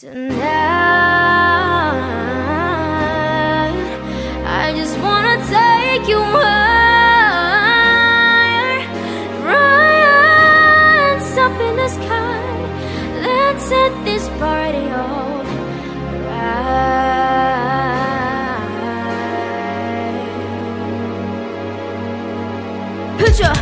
Tonight, I just wanna take you higher, up in the sky. Let's set this party. Put your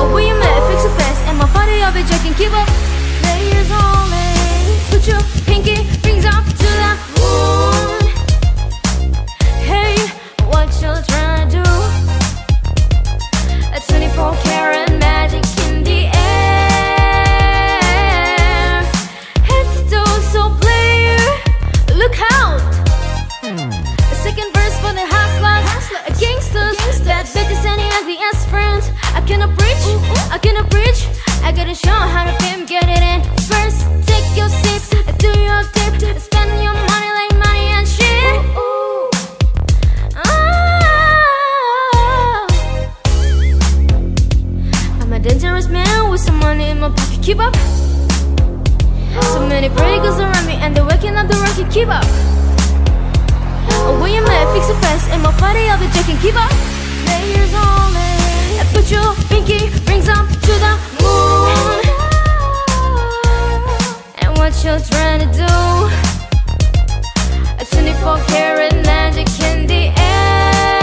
Oh, will you met fix it fast. And my body of it can keep up. Layers only Put your pinky rings up to the moon I cannot preach. I gotta show how to pimp, get it in. First, take your sips, do your dip, spend your money like money and shit. Oh. I'm a dangerous man with some money in my pocket. Keep up. So many pretty girls around me, and they're waking up the rocket. Keep up. Oh, will you man fix it fast and my body of the jacket keep up Layers only I put your pinky You're trying to do. A 24 karat magic in the air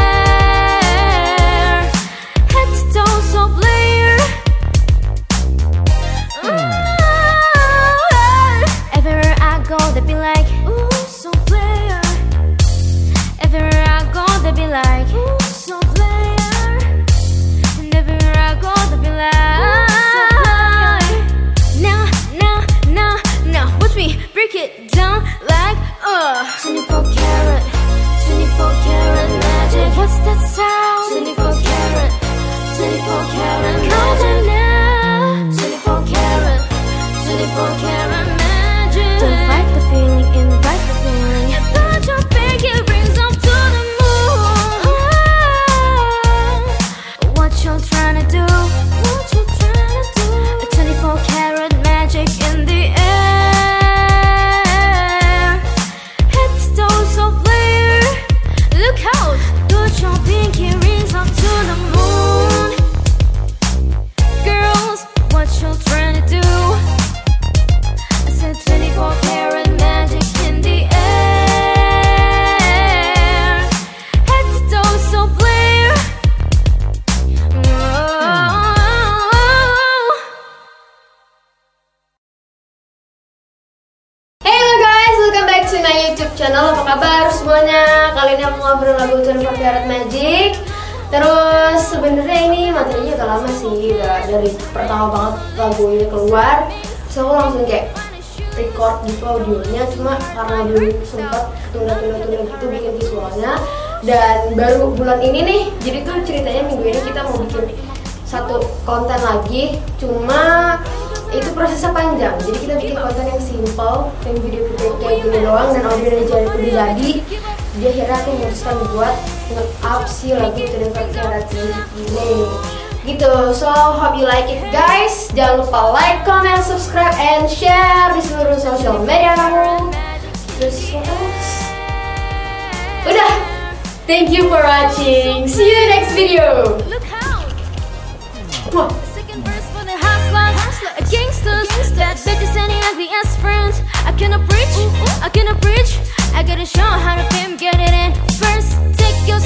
channel. Apa kabar semuanya? Kali ini aku ngobrol lagu 24 Karat Magic. Terus sebenarnya ini materinya udah lama sih, udah dari pertama banget lagu ini keluar. Terus aku langsung kayak record gitu audionya, cuma karena belum sempet tunda-tunda-tunda gitu bikin visualnya. Dan baru bulan ini nih, jadi tuh ceritanya minggu ini kita mau bikin satu konten lagi, cuma itu prosesnya panjang. Jadi kita bikin konten yang simple yang video video kayak gini doang dan audio dari jadi udah jadi. Jadi akhirnya aku memutuskan buat nge-up si lagu itu dan karat ini. Gitu. So hope you like it guys. Jangan lupa like comment subscribe and share di seluruh sosial media. Kamu terus what udah. Thank you for watching. See you next video. Gangsters, bad bitches and ugly ass friends. I cannot preach, I cannot preach. I gotta show how to pimp, get it in. First, take your